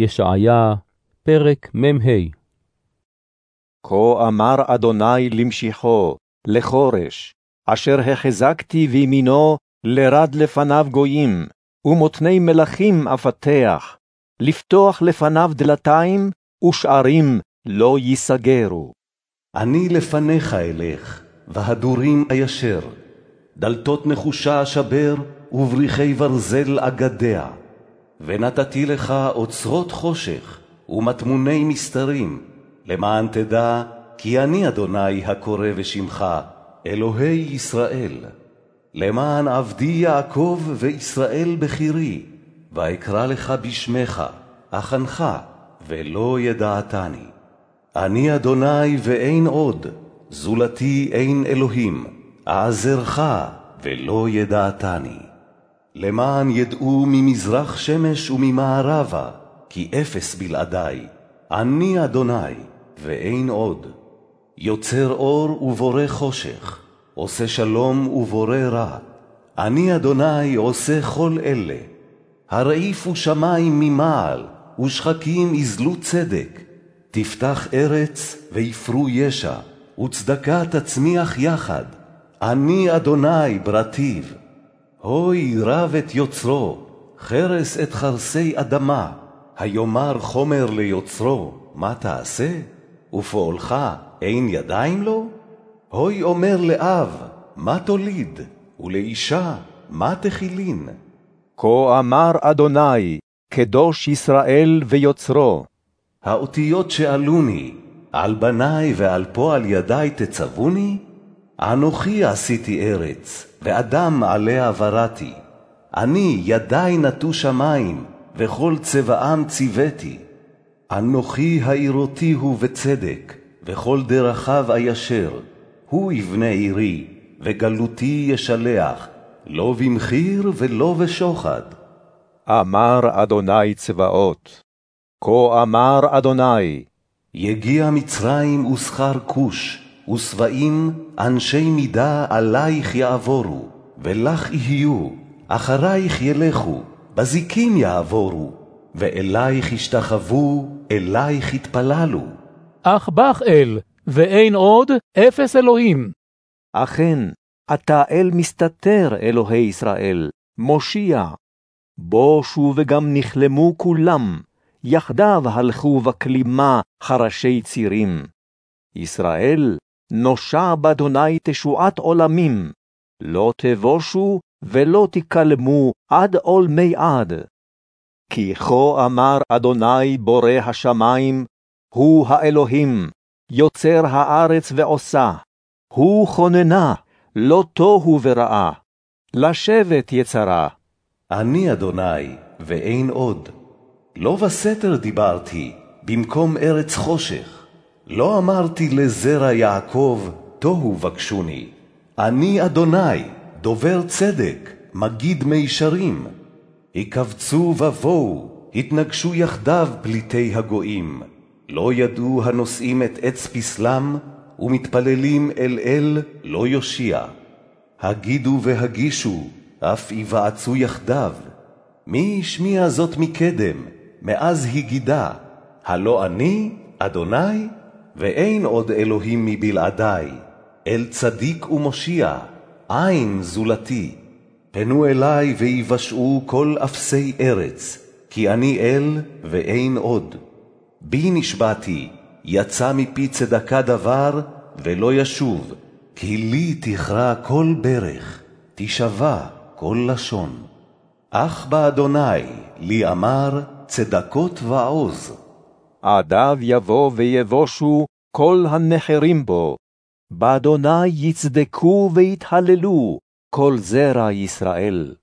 ישעיה, פרק מ"ה כה אמר אדוני למשיחו, לחורש, אשר החזקתי בימינו לרד לפניו גויים, ומותני מלכים אפתח, לפתוח לפניו דלתיים, ושערים לא ייסגרו. אני לפניך אלך, והדורים איישר, דלתות נחושה אשבר, ובריחי ברזל אגדע. ונתתי לך אוצרות חושך, ומטמוני מסתרים, למען תדע כי אני אדוני הקורא בשמך, אלוהי ישראל. למען עבדי יעקב וישראל בחירי, ואקרא לך בשמך, אכנך, ולא ידעתני. אני אדוני ואין עוד, זולתי אין אלוהים, אעזרך ולא ידעתני. למען ידעו ממזרח שמש וממערבה, כי אפס בלעדי, אני אדוני, ואין עוד. יוצר אור ובורא חושך, עושה שלום ובורא רע. אני אדוני עושה כל אלה. הרעיפו שמים ממעל, ושחקים יזלו צדק. תפתח ארץ ויפרו ישע, וצדקה תצמיח יחד. אני אדוני ברטיב. הוי רב את יוצרו, חרס את חרסי אדמה, היאמר חומר ליוצרו, מה תעשה? ופועלך אין ידיים לו? הוי אומר לאב, מה תוליד? ולאישה, מה תחילין? כה אמר אדוני, קדוש ישראל ויוצרו. האותיות שאלוני, על בניי ועל פועל ידי תצווני? אנוכי עשיתי ארץ, ואדם עליה בראתי. אני ידי נטו שמים, וכל צבעם ציוויתי. אנוכי הוא בצדק, וכל דרכיו איישר. הוא יבנה עירי, וגלותי ישלח, לא במחיר ולא בשוחד. אמר אדוני צבאות, כה אמר אדוני, יגיע מצרים ושכר כוש, ושבעים אנשי מידה עלייך יעבורו, ולך יהיו, אחרייך ילכו, בזיקים יעבורו, ואלייך ישתחוו, אלייך יתפללו. אך בך אל, ואין עוד אפס אלוהים. אכן, אתה אל מסתתר, אלוהי ישראל, מושיע. בושו וגם נכלמו כולם, יחדיו הלכו בכלימה חרשי צירים. ישראל, נושע באדוני תשועת עולמים, לא תבושו ולא תקלמו עד עולמי עד. כי כה אמר אדוני בורא השמים, הוא האלוהים, יוצר הארץ ועושה, הוא כוננה, לא תוהו ורעה, לשבת יצרה. אני אדוני, ואין עוד. לא בסתר דיברתי, במקום ארץ חושך. לא אמרתי לזרע יעקב, תוהו בקשוני. אני אדוני, דובר צדק, מגיד מישרים. יקבצו ובואו, התנגשו יחדיו פליטי הגויים. לא ידעו הנושאים את עץ פסלם, ומתפללים אל אל לא יושיע. הגידו והגישו, אף יבעצו יחדיו. מי השמיע זאת מקדם, מאז הגידה? הלא אני, אדוני? ואין עוד אלוהים מבלעדי, אל צדיק ומושיע, אין זולתי. פנו אלי ויבשעו כל אפסי ארץ, כי אני אל ואין עוד. בי נשבעתי, יצא מפי צדקה דבר, ולא ישוב, כי לי תכרע כל ברך, תשבע כל לשון. אך באדוני לי אמר צדקות ועוז. עדיו יבוא ויבושו כל הנחרים בו, באדוני יצדקו ויתהללו כל זרע ישראל.